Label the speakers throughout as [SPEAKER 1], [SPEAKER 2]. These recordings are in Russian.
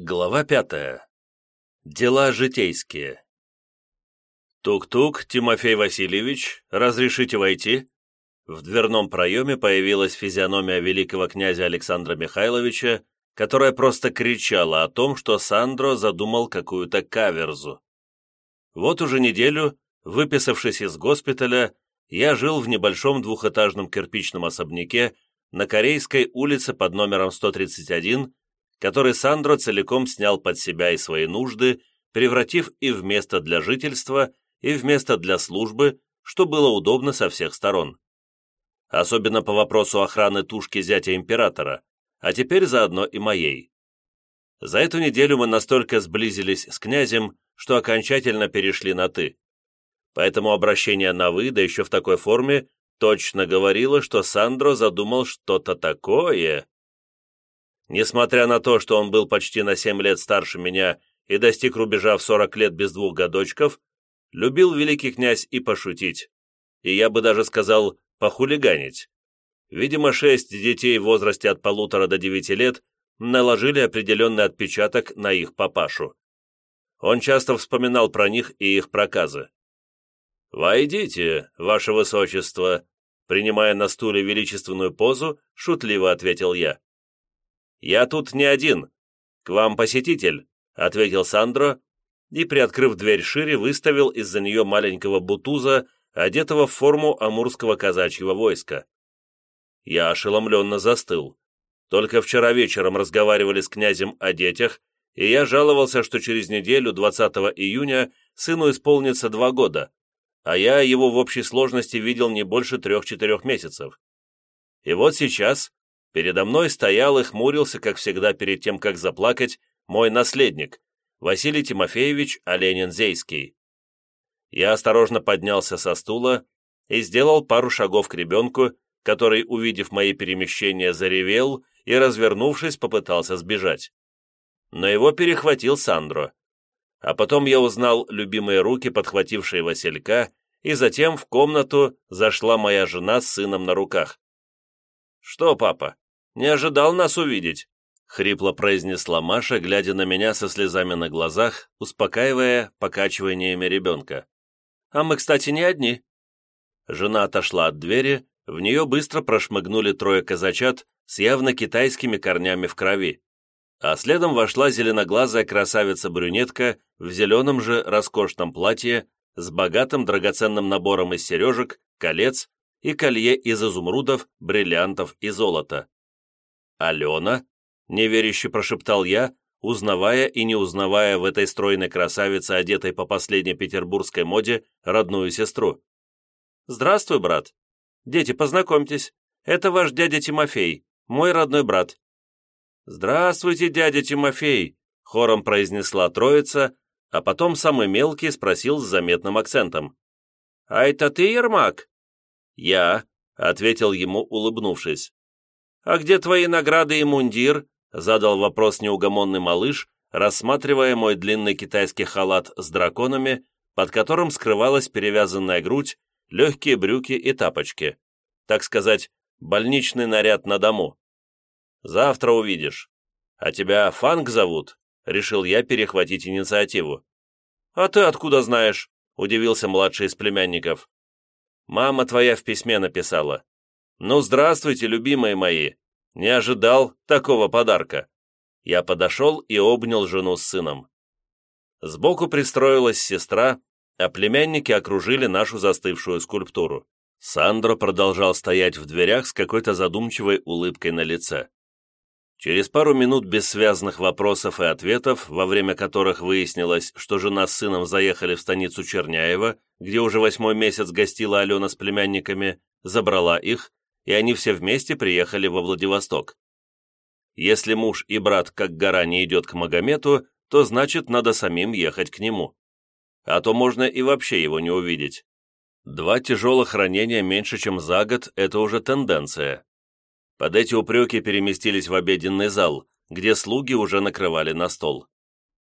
[SPEAKER 1] Глава пятая. Дела житейские. «Тук-тук, Тимофей Васильевич, разрешите войти?» В дверном проеме появилась физиономия великого князя Александра Михайловича, которая просто кричала о том, что Сандро задумал какую-то каверзу. Вот уже неделю, выписавшись из госпиталя, я жил в небольшом двухэтажном кирпичном особняке на Корейской улице под номером 131 который Сандро целиком снял под себя и свои нужды, превратив и в место для жительства, и в место для службы, что было удобно со всех сторон. Особенно по вопросу охраны тушки зятя императора, а теперь заодно и моей. За эту неделю мы настолько сблизились с князем, что окончательно перешли на «ты». Поэтому обращение на «вы», да еще в такой форме, точно говорило, что Сандро задумал что-то такое, Несмотря на то, что он был почти на семь лет старше меня и достиг рубежа в сорок лет без двух годочков, любил великий князь и пошутить, и я бы даже сказал, похулиганить. Видимо, шесть детей в возрасте от полутора до девяти лет наложили определенный отпечаток на их папашу. Он часто вспоминал про них и их проказы. «Войдите, ваше высочество», принимая на стуле величественную позу, шутливо ответил я. «Я тут не один. К вам посетитель», — ответил Сандро и, приоткрыв дверь шире, выставил из-за нее маленького бутуза, одетого в форму амурского казачьего войска. Я ошеломленно застыл. Только вчера вечером разговаривали с князем о детях, и я жаловался, что через неделю, 20 июня, сыну исполнится два года, а я его в общей сложности видел не больше трех-четырех месяцев. И вот сейчас Передо мной стоял и хмурился, как всегда перед тем, как заплакать, мой наследник, Василий Тимофеевич Оленин-Зейский. Я осторожно поднялся со стула и сделал пару шагов к ребенку, который, увидев мои перемещения, заревел и, развернувшись, попытался сбежать. Но его перехватил Сандро. А потом я узнал любимые руки, подхватившие Василька, и затем в комнату зашла моя жена с сыном на руках. «Что, папа, не ожидал нас увидеть?» — хрипло произнесла Маша, глядя на меня со слезами на глазах, успокаивая покачиваниями ребенка. «А мы, кстати, не одни». Жена отошла от двери, в нее быстро прошмыгнули трое казачат с явно китайскими корнями в крови, а следом вошла зеленоглазая красавица-брюнетка в зеленом же роскошном платье с богатым драгоценным набором из сережек, колец и колье из изумрудов, бриллиантов и золота. «Алена?» — неверяще прошептал я, узнавая и не узнавая в этой стройной красавице, одетой по последней петербургской моде, родную сестру. «Здравствуй, брат. Дети, познакомьтесь. Это ваш дядя Тимофей, мой родной брат». «Здравствуйте, дядя Тимофей», — хором произнесла троица, а потом самый мелкий спросил с заметным акцентом. «А это ты, Ермак?» «Я», — ответил ему, улыбнувшись. «А где твои награды и мундир?» — задал вопрос неугомонный малыш, рассматривая мой длинный китайский халат с драконами, под которым скрывалась перевязанная грудь, легкие брюки и тапочки. Так сказать, больничный наряд на дому. «Завтра увидишь. А тебя Фанг зовут?» — решил я перехватить инициативу. «А ты откуда знаешь?» — удивился младший из племянников. Мама твоя в письме написала. Ну, здравствуйте, любимые мои. Не ожидал такого подарка. Я подошел и обнял жену с сыном. Сбоку пристроилась сестра, а племянники окружили нашу застывшую скульптуру. Сандро продолжал стоять в дверях с какой-то задумчивой улыбкой на лице. Через пару минут бессвязных вопросов и ответов, во время которых выяснилось, что жена с сыном заехали в станицу Черняева, где уже восьмой месяц гостила Алена с племянниками, забрала их, и они все вместе приехали во Владивосток. Если муж и брат как гора не идет к Магомету, то значит надо самим ехать к нему. А то можно и вообще его не увидеть. Два тяжелых ранения меньше, чем за год – это уже тенденция. Под эти упреки переместились в обеденный зал, где слуги уже накрывали на стол.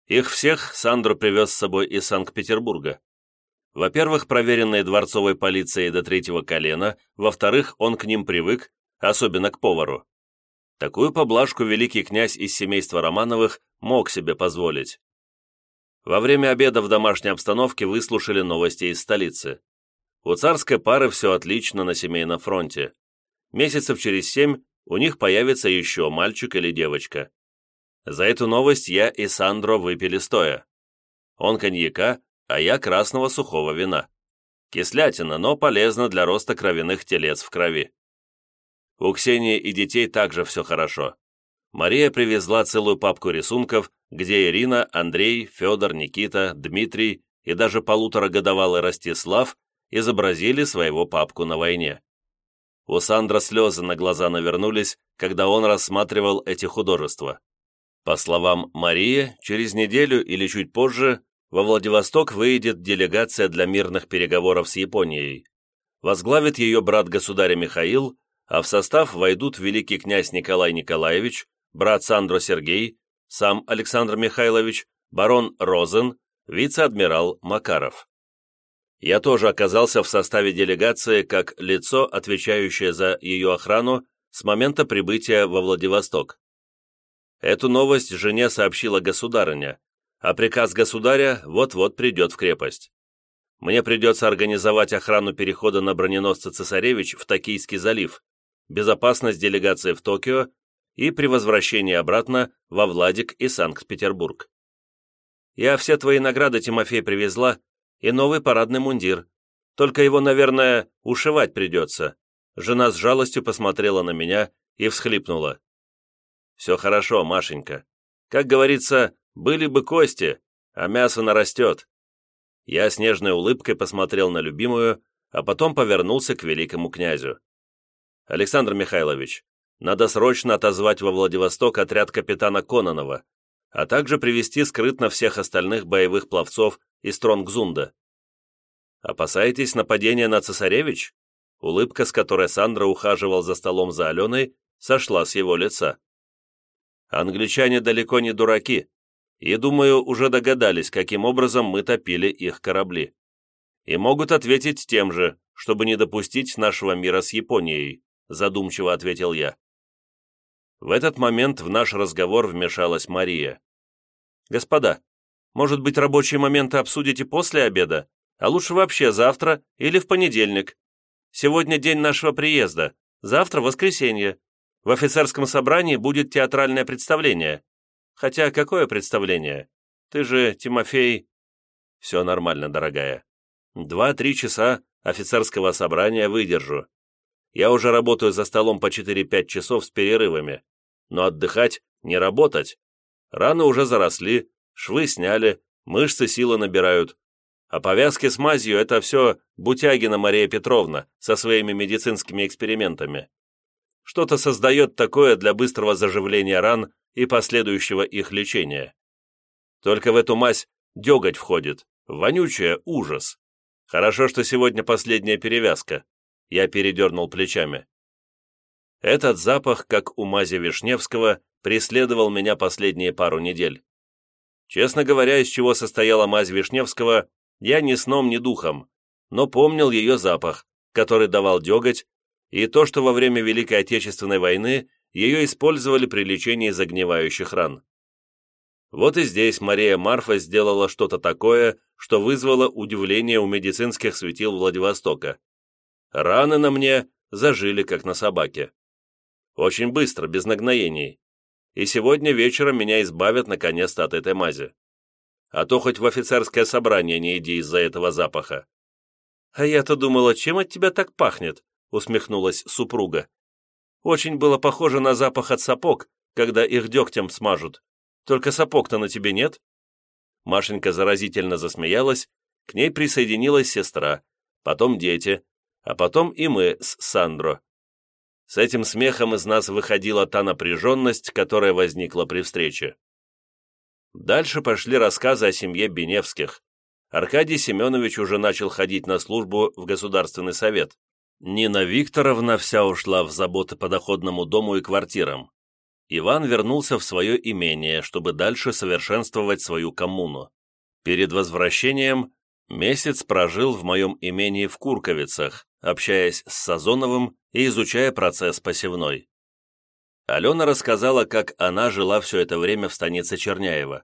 [SPEAKER 1] Их всех Сандро привез с собой из Санкт-Петербурга. Во-первых, проверенные дворцовой полицией до третьего колена, во-вторых, он к ним привык, особенно к повару. Такую поблажку великий князь из семейства Романовых мог себе позволить. Во время обеда в домашней обстановке выслушали новости из столицы. У царской пары все отлично на семейном фронте. Месяцев через семь у них появится еще мальчик или девочка. За эту новость я и Сандро выпили стоя. Он коньяка, а я красного сухого вина. Кислятина, но полезно для роста кровяных телец в крови. У Ксении и детей также все хорошо. Мария привезла целую папку рисунков, где Ирина, Андрей, Федор, Никита, Дмитрий и даже полуторагодовалый Ростислав изобразили своего папку на войне. У Сандра слезы на глаза навернулись, когда он рассматривал эти художества. По словам Марии, через неделю или чуть позже во Владивосток выйдет делегация для мирных переговоров с Японией. Возглавит ее брат государя Михаил, а в состав войдут великий князь Николай Николаевич, брат Сандро Сергей, сам Александр Михайлович, барон Розен, вице-адмирал Макаров. Я тоже оказался в составе делегации как лицо, отвечающее за ее охрану с момента прибытия во Владивосток. Эту новость жене сообщила государыня, а приказ государя вот-вот придет в крепость. Мне придется организовать охрану перехода на броненосца «Цесаревич» в Токийский залив, безопасность делегации в Токио и при возвращении обратно во Владик и Санкт-Петербург. Я все твои награды, Тимофей, привезла, и новый парадный мундир. Только его, наверное, ушивать придется. Жена с жалостью посмотрела на меня и всхлипнула. Все хорошо, Машенька. Как говорится, были бы кости, а мясо нарастет. Я с нежной улыбкой посмотрел на любимую, а потом повернулся к великому князю. Александр Михайлович, надо срочно отозвать во Владивосток отряд капитана Кононова, а также привести скрытно всех остальных боевых пловцов из Тронгзунда. Опасаетесь нападения на цесаревич? Улыбка, с которой Сандра ухаживал за столом за Аленой, сошла с его лица. Англичане далеко не дураки, и, думаю, уже догадались, каким образом мы топили их корабли. И могут ответить тем же, чтобы не допустить нашего мира с Японией задумчиво ответил я. В этот момент в наш разговор вмешалась Мария. «Господа, может быть, рабочие моменты обсудите после обеда, а лучше вообще завтра или в понедельник. Сегодня день нашего приезда, завтра воскресенье. В офицерском собрании будет театральное представление. Хотя какое представление? Ты же, Тимофей...» «Все нормально, дорогая. Два-три часа офицерского собрания выдержу. Я уже работаю за столом по 4-5 часов с перерывами. Но отдыхать, не работать. Раны уже заросли, швы сняли, мышцы силы набирают. А повязки с мазью – это все Бутягина Мария Петровна со своими медицинскими экспериментами. Что-то создает такое для быстрого заживления ран и последующего их лечения. Только в эту мазь деготь входит, вонючая ужас. Хорошо, что сегодня последняя перевязка. Я передернул плечами. Этот запах, как у мази Вишневского, преследовал меня последние пару недель. Честно говоря, из чего состояла мазь Вишневского, я ни сном, ни духом, но помнил ее запах, который давал деготь, и то, что во время Великой Отечественной войны ее использовали при лечении загнивающих ран. Вот и здесь Мария Марфа сделала что-то такое, что вызвало удивление у медицинских светил Владивостока. Раны на мне зажили, как на собаке. Очень быстро, без нагноений. И сегодня вечером меня избавят наконец-то от этой мази. А то хоть в офицерское собрание не иди из-за этого запаха. «А я-то думала, чем от тебя так пахнет?» усмехнулась супруга. «Очень было похоже на запах от сапог, когда их дегтем смажут. Только сапог-то на тебе нет?» Машенька заразительно засмеялась, к ней присоединилась сестра, потом дети, а потом и мы с Сандро. С этим смехом из нас выходила та напряженность, которая возникла при встрече. Дальше пошли рассказы о семье Беневских. Аркадий Семенович уже начал ходить на службу в Государственный совет. Нина Викторовна вся ушла в заботы по доходному дому и квартирам. Иван вернулся в свое имение, чтобы дальше совершенствовать свою коммуну. Перед возвращением месяц прожил в моем имении в Курковицах, общаясь с Сазоновым и изучая процесс посевной. Алена рассказала, как она жила все это время в станице Черняева.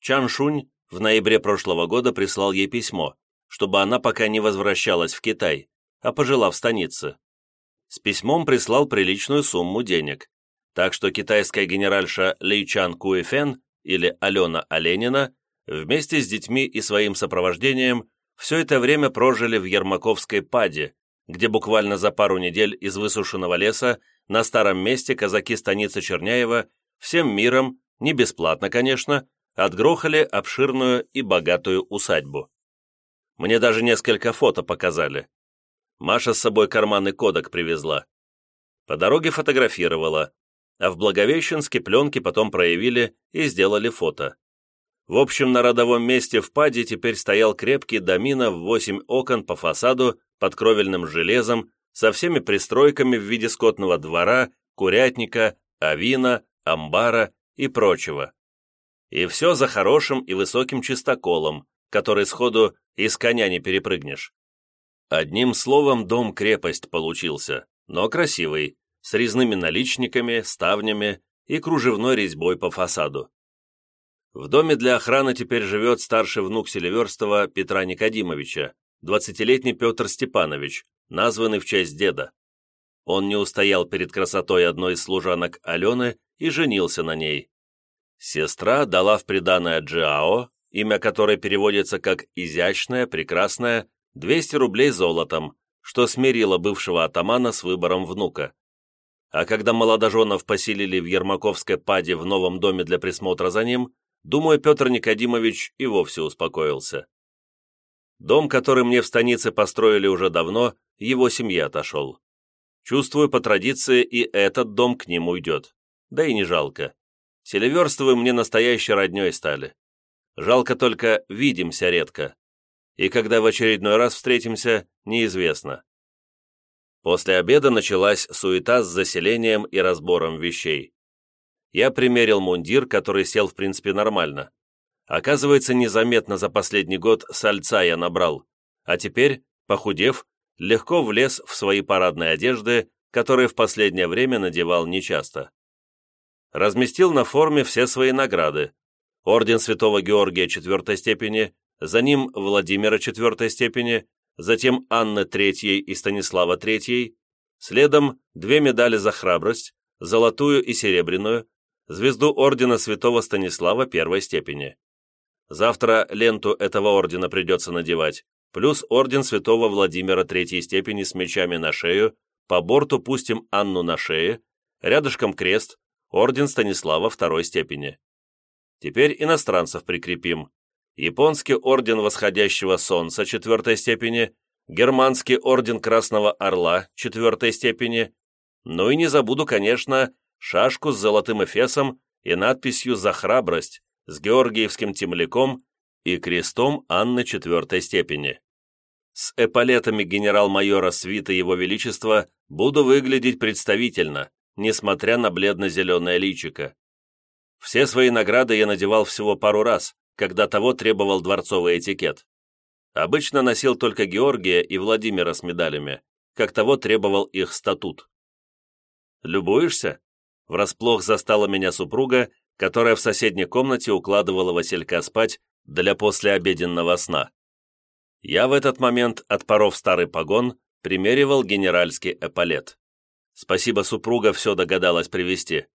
[SPEAKER 1] Чан Шунь в ноябре прошлого года прислал ей письмо, чтобы она пока не возвращалась в Китай, а пожила в станице. С письмом прислал приличную сумму денег, так что китайская генеральша Ли Чан Куэфен или Алена Оленина вместе с детьми и своим сопровождением все это время прожили в Ермаковской паде, где буквально за пару недель из высушенного леса на старом месте казаки станицы Черняева всем миром, не бесплатно, конечно, отгрохали обширную и богатую усадьбу. Мне даже несколько фото показали. Маша с собой карманный кодек привезла. По дороге фотографировала, а в Благовещенске пленки потом проявили и сделали фото. В общем, на родовом месте в паде теперь стоял крепкий домина в восемь окон по фасаду под кровельным железом со всеми пристройками в виде скотного двора, курятника, авина, амбара и прочего. И все за хорошим и высоким чистоколом, который сходу из коня не перепрыгнешь. Одним словом, дом-крепость получился, но красивый, с резными наличниками, ставнями и кружевной резьбой по фасаду. В доме для охраны теперь живет старший внук Селиверстова Петра Никодимовича, 20-летний Петр Степанович, названный в честь деда. Он не устоял перед красотой одной из служанок Алены и женился на ней. Сестра дала в приданое Джиао, имя которой переводится как «изящная», «прекрасная», 200 рублей золотом, что смирило бывшего атамана с выбором внука. А когда молодоженов поселили в Ермаковской паде в новом доме для присмотра за ним, Думаю, Петр Никодимович и вовсе успокоился. Дом, который мне в станице построили уже давно, его семье отошел. Чувствую, по традиции и этот дом к ним уйдет. Да и не жалко. Селиверстовы мне настоящей родней стали. Жалко только, видимся редко. И когда в очередной раз встретимся, неизвестно. После обеда началась суета с заселением и разбором вещей я примерил мундир, который сел в принципе нормально. Оказывается, незаметно за последний год сальца я набрал, а теперь, похудев, легко влез в свои парадные одежды, которые в последнее время надевал нечасто. Разместил на форме все свои награды. Орден Святого Георгия четвертой степени, за ним Владимира четвертой степени, затем Анны третьей и Станислава третьей, следом две медали за храбрость, золотую и серебряную, звезду ордена святого Станислава первой степени. Завтра ленту этого ордена придется надевать, плюс орден святого Владимира третьей степени с мечами на шею, по борту пустим Анну на шее, рядышком крест, орден Станислава второй степени. Теперь иностранцев прикрепим. Японский орден восходящего солнца четвертой степени, германский орден Красного Орла четвертой степени, ну и не забуду, конечно, шашку с золотым эфесом и надписью «За храбрость» с георгиевским темляком и крестом Анны четвертой степени. С эполетами генерал-майора свита Его Величества буду выглядеть представительно, несмотря на бледно-зеленое личико. Все свои награды я надевал всего пару раз, когда того требовал дворцовый этикет. Обычно носил только Георгия и Владимира с медалями, как того требовал их статут. «Любуешься?» Врасплох застала меня супруга, которая в соседней комнате укладывала Василька спать для послеобеденного сна. Я в этот момент, отпоров старый погон, примеривал генеральский эполет. Спасибо, супруга все догадалась привести.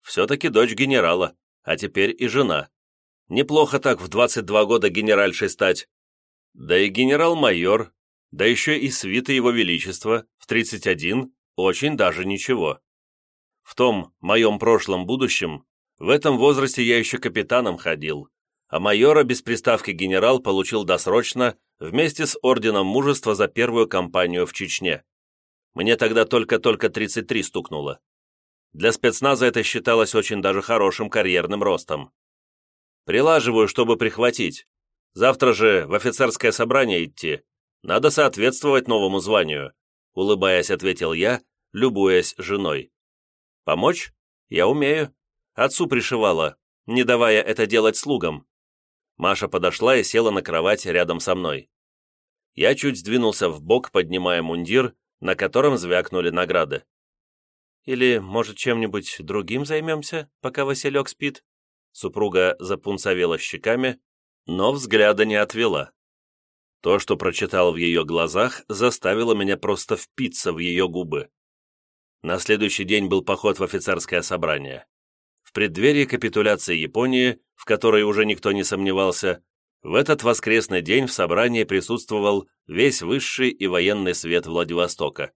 [SPEAKER 1] Все-таки дочь генерала, а теперь и жена. Неплохо так в 22 года генеральшей стать. Да и генерал-майор, да еще и свита его величества в 31, очень даже ничего. В том моем прошлом будущем, в этом возрасте я еще капитаном ходил, а майора без приставки генерал получил досрочно вместе с Орденом Мужества за первую кампанию в Чечне. Мне тогда только-только 33 стукнуло. Для спецназа это считалось очень даже хорошим карьерным ростом. Прилаживаю, чтобы прихватить. Завтра же в офицерское собрание идти. Надо соответствовать новому званию», — улыбаясь, ответил я, любуясь женой. Помочь? Я умею. Отцу пришивала, не давая это делать слугам. Маша подошла и села на кровать рядом со мной. Я чуть сдвинулся в бок, поднимая мундир, на котором звякнули награды. Или, может, чем-нибудь другим займемся, пока Василек спит?» Супруга запунцовела щеками, но взгляда не отвела. То, что прочитал в ее глазах, заставило меня просто впиться в ее губы. На следующий день был поход в офицерское собрание. В преддверии капитуляции Японии, в которой уже никто не сомневался, в этот воскресный день в собрании присутствовал весь высший и военный свет Владивостока.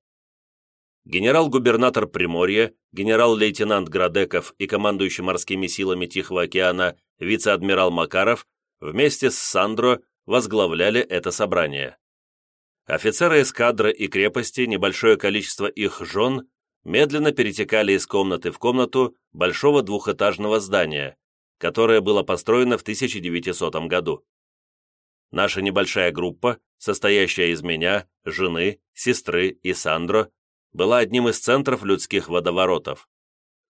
[SPEAKER 1] Генерал-губернатор Приморья, генерал-лейтенант Градеков и командующий морскими силами Тихого океана вице-адмирал Макаров вместе с Сандро возглавляли это собрание. Офицеры эскадры и крепости, небольшое количество их жен, медленно перетекали из комнаты в комнату большого двухэтажного здания, которое было построено в 1900 году. Наша небольшая группа, состоящая из меня, жены, сестры и Сандро, была одним из центров людских водоворотов.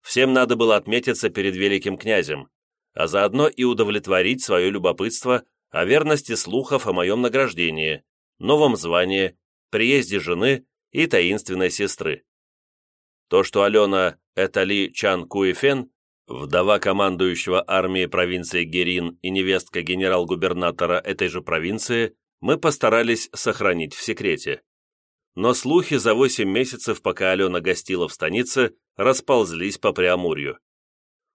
[SPEAKER 1] Всем надо было отметиться перед великим князем, а заодно и удовлетворить свое любопытство о верности слухов о моем награждении, новом звании, приезде жены и таинственной сестры. То, что Алена – это Ли Чан Куэфен, Вдова командующего армией провинции Герин и невестка генерал-губернатора этой же провинции мы постарались сохранить в секрете. Но слухи за восемь месяцев, пока Алена гостила в станице, расползлись по Преамурью.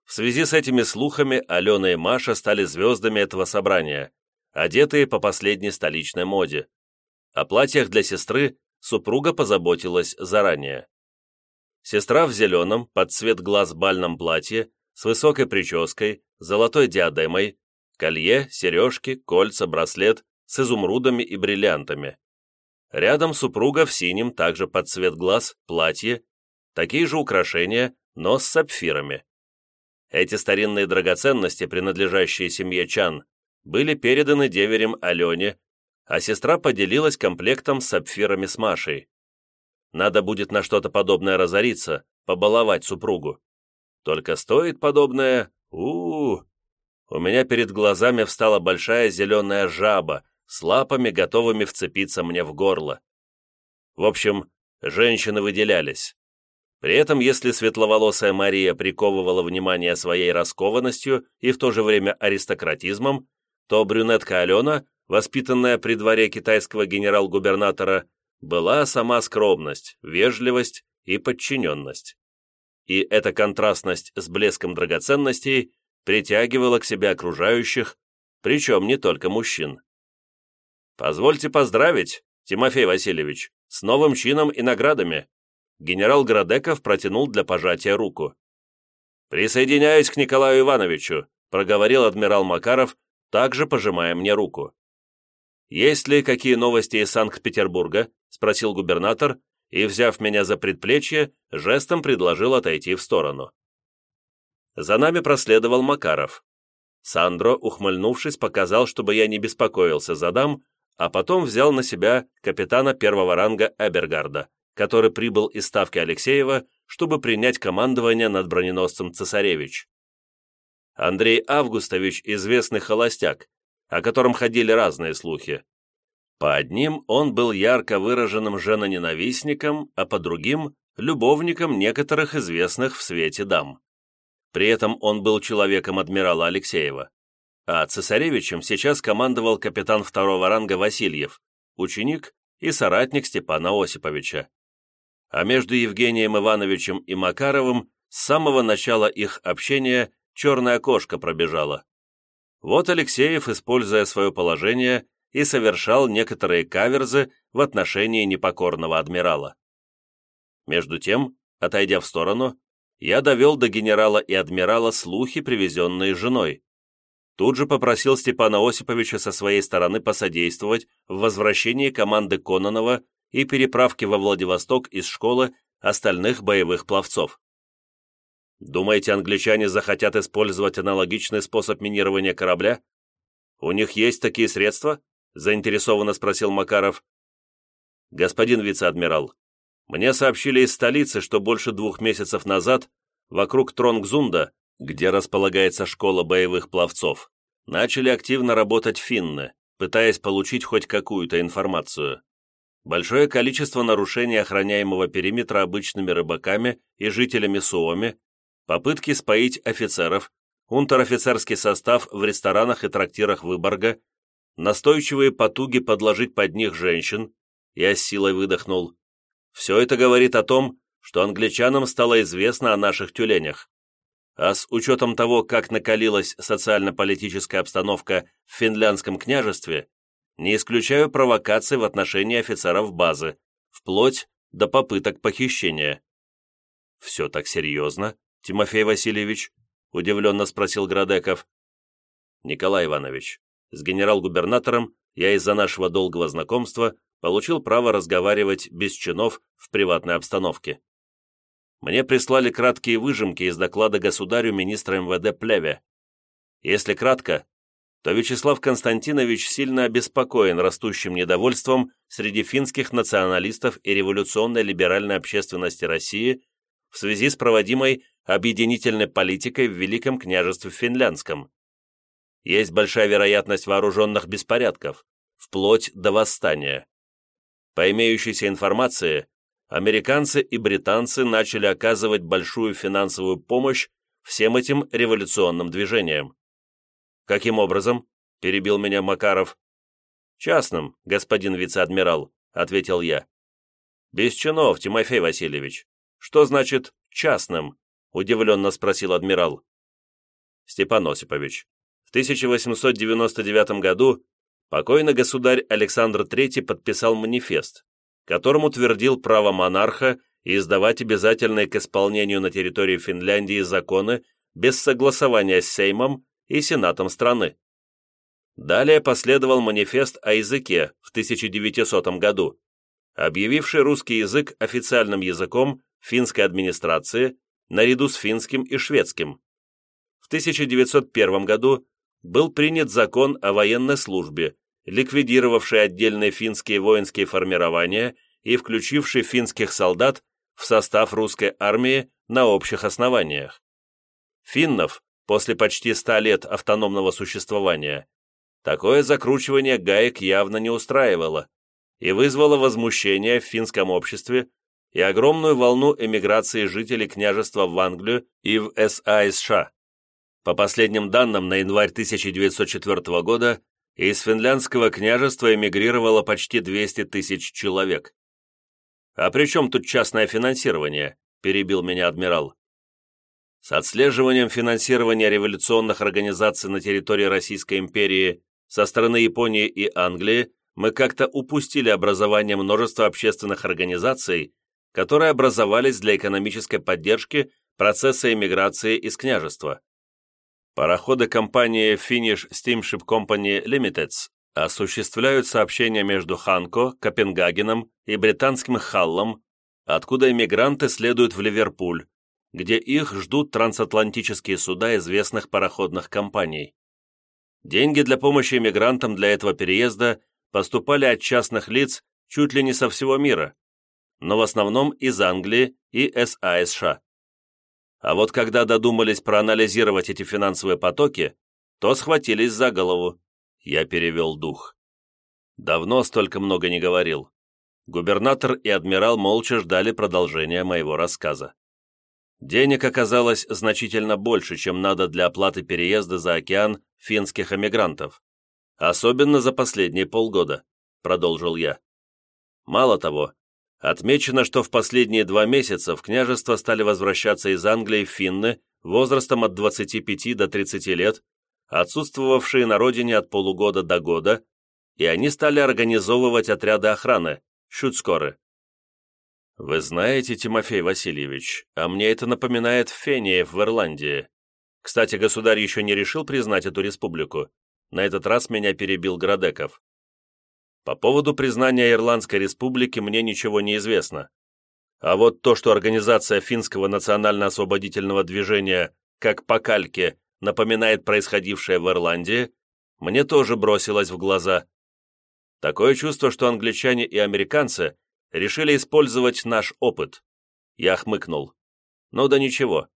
[SPEAKER 1] В связи с этими слухами Алена и Маша стали звездами этого собрания, одетые по последней столичной моде. О платьях для сестры супруга позаботилась заранее. Сестра в зеленом, под цвет глаз бальном платье, с высокой прической, золотой диадемой, колье, сережки, кольца, браслет с изумрудами и бриллиантами. Рядом супруга в синем, также под цвет глаз, платье, такие же украшения, но с сапфирами. Эти старинные драгоценности, принадлежащие семье Чан, были переданы деверем Алене, а сестра поделилась комплектом с сапфирами с Машей. Надо будет на что-то подобное разориться, побаловать супругу. Только стоит подобное... у, -у, -у. У меня перед глазами встала большая зеленая жаба с лапами, готовыми вцепиться мне в горло. В общем, женщины выделялись. При этом, если светловолосая Мария приковывала внимание своей раскованностью и в то же время аристократизмом, то брюнетка Алена, воспитанная при дворе китайского генерал-губернатора, была сама скромность, вежливость и подчиненность и эта контрастность с блеском драгоценностей притягивала к себе окружающих, причем не только мужчин. «Позвольте поздравить, Тимофей Васильевич, с новым чином и наградами!» Генерал Градеков протянул для пожатия руку. «Присоединяюсь к Николаю Ивановичу», проговорил адмирал Макаров, также пожимая мне руку. «Есть ли какие новости из Санкт-Петербурга?» Спросил губернатор, и, взяв меня за предплечье, жестом предложил отойти в сторону. За нами проследовал Макаров. Сандро, ухмыльнувшись, показал, чтобы я не беспокоился за дам, а потом взял на себя капитана первого ранга Эбергарда, который прибыл из ставки Алексеева, чтобы принять командование над броненосцем «Цесаревич». Андрей Августович – известный холостяк, о котором ходили разные слухи. По одним он был ярко выраженным женоненавистником, а по другим – любовником некоторых известных в свете дам. При этом он был человеком адмирала Алексеева. А цесаревичем сейчас командовал капитан второго ранга Васильев, ученик и соратник Степана Осиповича. А между Евгением Ивановичем и Макаровым с самого начала их общения черная кошка пробежала. Вот Алексеев, используя свое положение, и совершал некоторые каверзы в отношении непокорного адмирала. Между тем, отойдя в сторону, я довел до генерала и адмирала слухи, привезенные женой. Тут же попросил Степана Осиповича со своей стороны посодействовать в возвращении команды Кононова и переправке во Владивосток из школы остальных боевых пловцов. Думаете, англичане захотят использовать аналогичный способ минирования корабля? У них есть такие средства? Заинтересованно спросил Макаров. «Господин вице-адмирал, мне сообщили из столицы, что больше двух месяцев назад вокруг Тронгзунда, где располагается школа боевых пловцов, начали активно работать финны, пытаясь получить хоть какую-то информацию. большое количество нарушений охраняемого периметра обычными рыбаками и жителями Суоми, попытки споить офицеров, унтер-офицерский состав в ресторанах и трактирах Выборга, настойчивые потуги подложить под них женщин, я с силой выдохнул. Все это говорит о том, что англичанам стало известно о наших тюленях. А с учетом того, как накалилась социально-политическая обстановка в финляндском княжестве, не исключаю провокаций в отношении офицеров базы, вплоть до попыток похищения. «Все так серьезно, Тимофей Васильевич?» – удивленно спросил Градеков. «Николай Иванович, с генерал-губернатором я из-за нашего долгого знакомства получил право разговаривать без чинов в приватной обстановке. Мне прислали краткие выжимки из доклада государю министра МВД Плеве. Если кратко, то Вячеслав Константинович сильно обеспокоен растущим недовольством среди финских националистов и революционной либеральной общественности России в связи с проводимой объединительной политикой в Великом княжестве Финляндском. Есть большая вероятность вооруженных беспорядков, вплоть до восстания. По имеющейся информации, американцы и британцы начали оказывать большую финансовую помощь всем этим революционным движениям. «Каким образом?» – перебил меня Макаров. «Частным, господин вице-адмирал», – ответил я. «Без чинов, Тимофей Васильевич. Что значит «частным»?» – удивленно спросил адмирал. «Степан Осипович, 1899 году покойный государь Александр III подписал манифест, которым утвердил право монарха издавать обязательные к исполнению на территории Финляндии законы без согласования с Сеймом и Сенатом страны. Далее последовал манифест о языке в 1900 году, объявивший русский язык официальным языком финской администрации наряду с финским и шведским. В 1901 году был принят закон о военной службе, ликвидировавший отдельные финские воинские формирования и включивший финских солдат в состав русской армии на общих основаниях. Финнов после почти ста лет автономного существования, такое закручивание гаек явно не устраивало и вызвало возмущение в финском обществе и огромную волну эмиграции жителей княжества в Англию и в САСШ. По последним данным, на январь 1904 года из финляндского княжества эмигрировало почти 200 тысяч человек. «А при чем тут частное финансирование?» – перебил меня адмирал. С отслеживанием финансирования революционных организаций на территории Российской империи со стороны Японии и Англии мы как-то упустили образование множества общественных организаций, которые образовались для экономической поддержки процесса эмиграции из княжества. Пароходы компании Finnish Steamship Company Limited осуществляют сообщения между Ханко, Копенгагеном и британским Халлом, откуда эмигранты следуют в Ливерпуль, где их ждут трансатлантические суда известных пароходных компаний. Деньги для помощи иммигрантам для этого переезда поступали от частных лиц чуть ли не со всего мира, но в основном из Англии и САСШ. А вот когда додумались проанализировать эти финансовые потоки, то схватились за голову. Я перевел дух. Давно столько много не говорил. Губернатор и адмирал молча ждали продолжения моего рассказа. Денег оказалось значительно больше, чем надо для оплаты переезда за океан финских эмигрантов. Особенно за последние полгода, продолжил я. Мало того, отмечено, что в последние два месяца в княжество стали возвращаться из Англии финны возрастом от 25 до 30 лет, отсутствовавшие на родине от полугода до года, и они стали организовывать отряды охраны, щутскоры. «Вы знаете, Тимофей Васильевич, а мне это напоминает Фениев в Ирландии. Кстати, государь еще не решил признать эту республику. На этот раз меня перебил Градеков. По поводу признания Ирландской республики мне ничего не известно. А вот то, что организация финского национально-освободительного движения, как по кальке, напоминает происходившее в Ирландии, мне тоже бросилось в глаза. Такое чувство, что англичане и американцы решили использовать наш опыт. Я хмыкнул. Ну да ничего,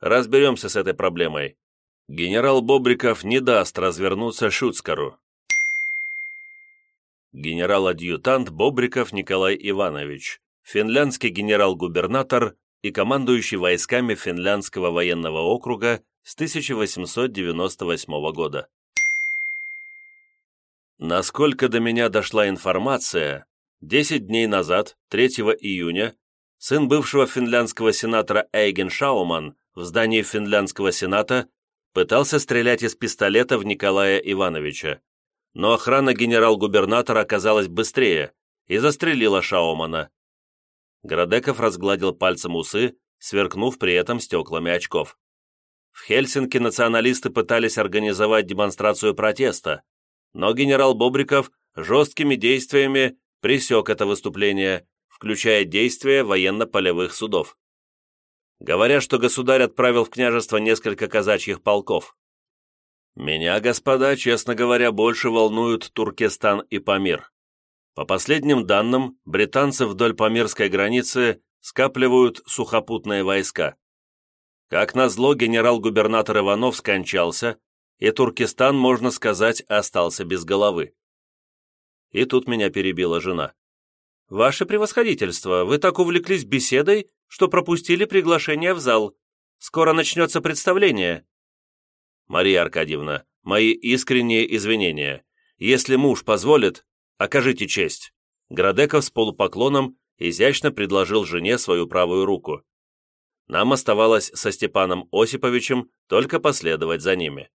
[SPEAKER 1] разберемся с этой проблемой. Генерал Бобриков не даст развернуться Шуцкару. Генерал-адъютант Бобриков Николай Иванович, финляндский генерал-губернатор и командующий войсками Финляндского военного округа с 1898 года. Насколько до меня дошла информация, 10 дней назад, 3 июня, сын бывшего финляндского сенатора Эйген Шауман в здании финляндского сената пытался стрелять из пистолета в Николая Ивановича, но охрана генерал-губернатора оказалась быстрее и застрелила Шаумана. Градеков разгладил пальцем усы, сверкнув при этом стеклами очков. В Хельсинки националисты пытались организовать демонстрацию протеста, но генерал Бобриков жесткими действиями пресек это выступление, включая действия военно-полевых судов. Говоря, что государь отправил в княжество несколько казачьих полков. Меня, господа, честно говоря, больше волнуют Туркестан и Памир. По последним данным, британцы вдоль памирской границы скапливают сухопутные войска. Как назло, генерал-губернатор Иванов скончался, и Туркестан, можно сказать, остался без головы. И тут меня перебила жена. «Ваше превосходительство, вы так увлеклись беседой, что пропустили приглашение в зал. Скоро начнется представление». «Мария Аркадьевна, мои искренние извинения. Если муж позволит, окажите честь». Градеков с полупоклоном изящно предложил жене свою правую руку. Нам оставалось со Степаном Осиповичем только последовать за ними.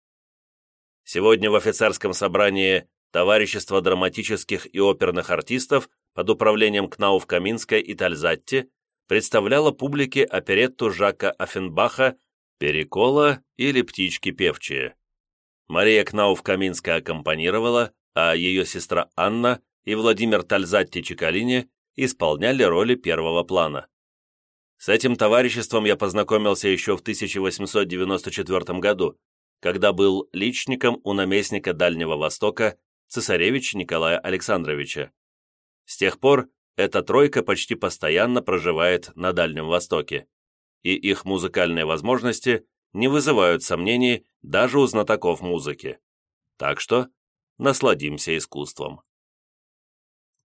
[SPEAKER 1] Сегодня в офицерском собрании Товарищество драматических и оперных артистов под управлением Кнауф-Каминской и Тальзатти представляло публике оперетту Жака Аффенбаха «Перекола» или «Птички певчие». Мария Кнауф-Каминская аккомпанировала, а ее сестра Анна и Владимир Тальзатти-Чекалини исполняли роли первого плана. С этим товариществом я познакомился еще в 1894 году, когда был личником у наместника Дальнего Востока цесаревич Николая Александровича. С тех пор эта тройка почти постоянно проживает на Дальнем Востоке, и их музыкальные возможности не вызывают сомнений даже у знатоков музыки. Так что насладимся искусством.